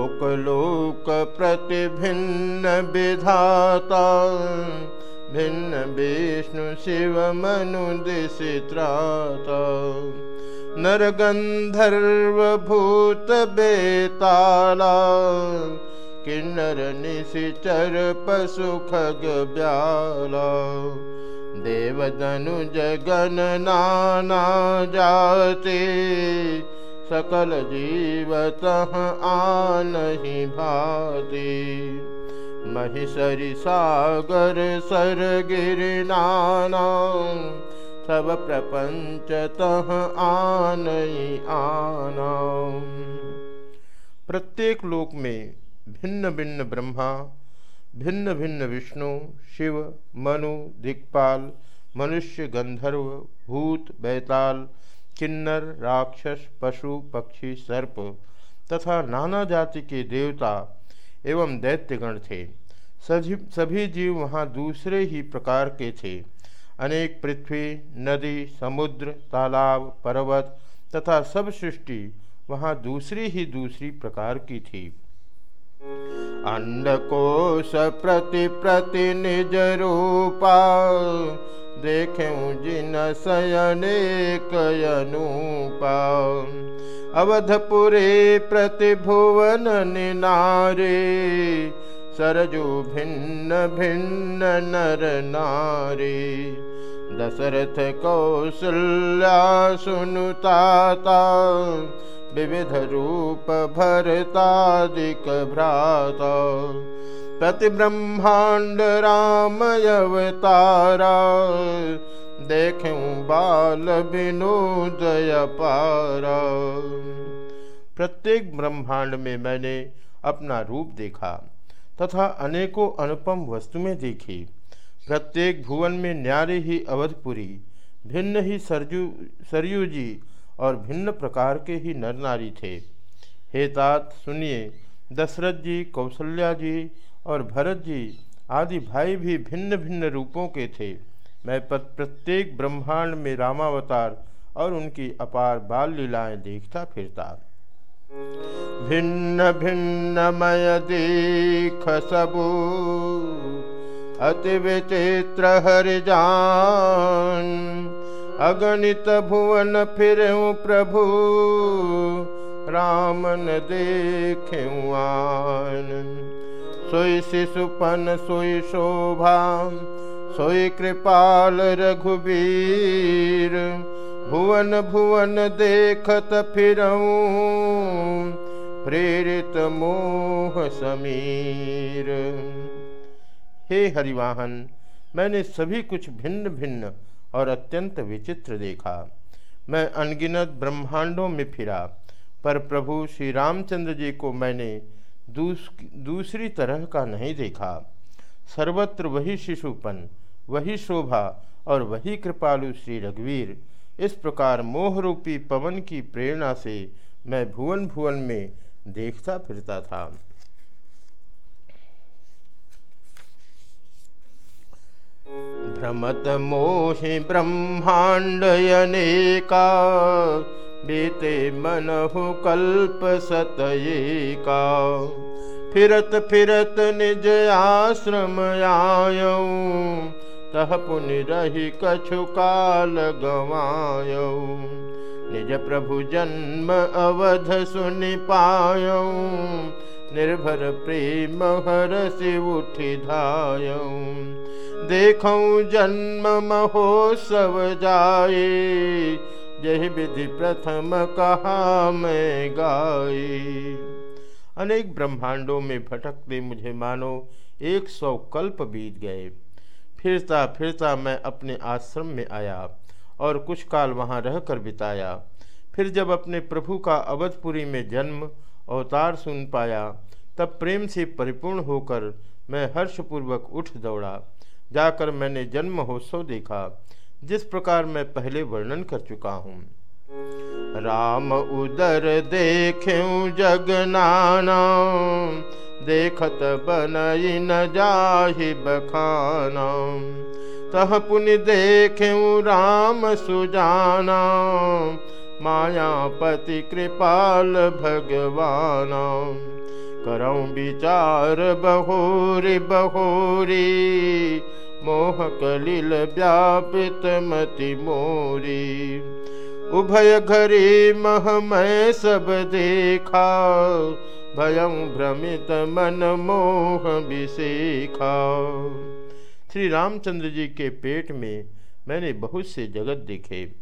लोकप्रति प्रतिभिन्न विधाता भिन्न विष्णु शिव मनुदिशित्रा नरगन्धर्वभूत वेताला किन्नरनिरप सुखगल देवदनु नाना जाते। सकल जीवत आन ही भाती। महिषरि सागर सर गिर सब प्रपंच तह आन आना। प्रत्येक लोक में भिन्न भिन्न ब्रह्मा, भिन्न भिन्न विष्णु, शिव, मनु, दिक्पाल, मनुष्य, गंधर्व, भूत, बैताल किन्नर, राक्षस, पशु, पक्षी, सर्प तथा नाना जाति के देवता एवं दैत्यगण थे। सभी सभी जीव वहाँ दूसरे ही प्रकार के थे। अनेक पृथ्वी, नदी, समुद्र, तालाब, पर्वत तथा सब सृष्टि वहाँ दूसरी ही दूसरी प्रकार की थी। अंडकोश प्रति प्रति निज रूपा देखें जिन सयने कयनूपा अवधपुरे प्रतिभुवन निनारे सरजु भिन्न भिन्न नर नारी। दशरथ कौशल्या सुनुताता विविध रूप भरतादिक भ्रात। प्रति ब्रह्मांड रामयवतारा देखूँ बाल विनोदय पारा। प्रत्येक ब्रह्मांड में मैंने अपना रूप देखा तथा अनेकों अनुपम वस्तुएँ देखी। प्रत्येक भुवन में न्यारे ही अवधपुरी, भिन्न ही सरजू सरयू जी और भिन्न प्रकार के ही नर नारी थे। हे तात, सुनिए, दशरथ जी कौशल्या जी और भरत जी आदि भाई भी भिन्न भिन्न रूपों के थे। मैं प्रत्येक ब्रह्मांड में रामावतार और उनकी अपार बाल लीलाएँ देखता फिरता। भिन्न भिन्न मय देख सबू, अति विचित्र हरिजान अगणित भुवन फिर प्रभु, रामन देख्युआन सोई शिशुपन सोई शोभा, सोई कृपाल रघुबीर, भुवन भुवन देखत फिर प्रेरित मोह समीर। हे हरिवाहन, मैंने सभी कुछ भिन्न भिन्न और अत्यंत विचित्र देखा। मैं अनगिनत ब्रह्मांडों में फिरा पर प्रभु श्री रामचंद्र जी को मैंने दूस, दूसरी तरह का नहीं देखा। सर्वत्र वही शिशुपन वही शोभा और वही कृपालु श्री रघुवीर। इस प्रकार मोह रूपी पवन की प्रेरणा से मैं भुवन भुवन में देखता फिरता था। भ्रमत मोहि ब्रह्माण्डयनेका बीते मनहु कल्प सतयेका फिरत फिरत निज आश्रम आयौ तह पुनि रही कछु काल गवायौ। निज प्रभु जन्म अवध सुनि पायौ निर्भर प्रेम हर से उठि धायौ देखूँ जन्म महोत्सव जाए, यही विधि प्रथम कहा मैं गाई अनेक ब्रह्मांडों में भटकते मुझे मानो एक सौ कल्प बीत गए। फिरता फिरता मैं अपने आश्रम में आया और कुछ काल वहाँ रहकर बिताया। फिर जब अपने प्रभु का अवधपुरी में जन्म अवतार सुन पाया, तब प्रेम से परिपूर्ण होकर मैं हर्षपूर्वक उठ दौड़ा। जाकर मैंने जन्म महोत्सव देखा, जिस प्रकार मैं पहले वर्णन कर चुका हूँ। राम उदर देख्यू जगनाना देखत बनई न जाहि बखाना। तह पुन देख्यू राम सुजाना, मायापति कृपाल भगवाना। करऊँ विचार बहोरी बहोरी मोह कलिल व्यापित मति मोरी। उभय घरी मह मैं सब देखा। भयं भ्रमित मन मोह विशेखा। श्री रामचंद्र जी के पेट में मैंने बहुत से जगत देखे,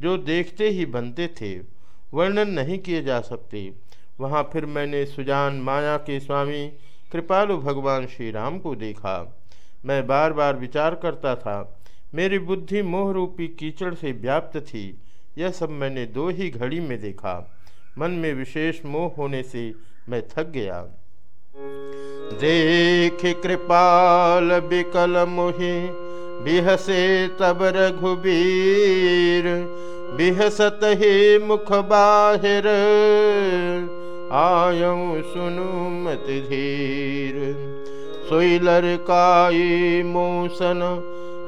जो देखते ही बनते थे, वर्णन नहीं किए जा सकते। वहाँ फिर मैंने सुजान माया के स्वामी, कृपालु भगवान श्री राम को देखा। मैं बार बार विचार करता था, मेरी बुद्धि मोह रूपी कीचड़ से व्याप्त थी, यह सब मैंने दो ही घड़ी में देखा। मन में विशेष मोह होने से मैं थक गया। देख कृपाल बिकल मोहि, बिहसे तब रघुबीर, बिहसत ही मुख बाहिर आयऊ सुनु मत धीर। सोई लड़काई मोसन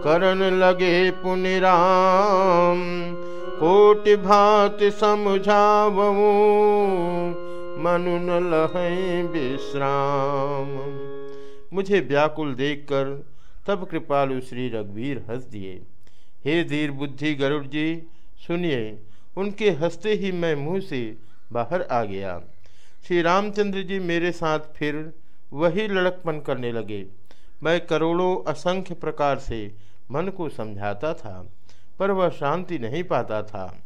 करन लगे पुनिराम। कोटि भात समझावू मनु न विश्राम। मुझे व्याकुल देखकर तब कृपालु श्री रघुवीर हंस दिए। हे धीर बुद्धि गरुड़ जी, सुनिए, उनके हँसते ही मैं मुँह से बाहर आ गया। श्री रामचंद्र जी मेरे साथ फिर वही लड़कपन करने लगे। मैं करोड़ों असंख्य प्रकार से मन को समझाता था, पर वह शांति नहीं पाता था।